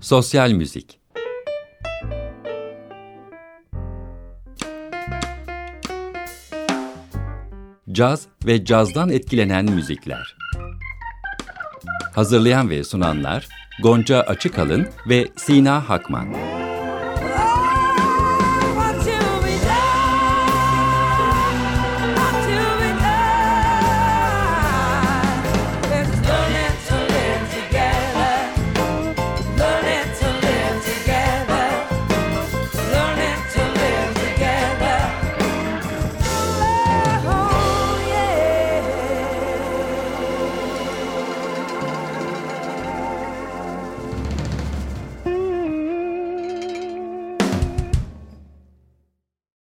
Sosyal müzik. Caz ve cazdan etkilenen müzikler. Hazırlayan ve sunanlar Gonca Açıkalın ve Sina Hakman.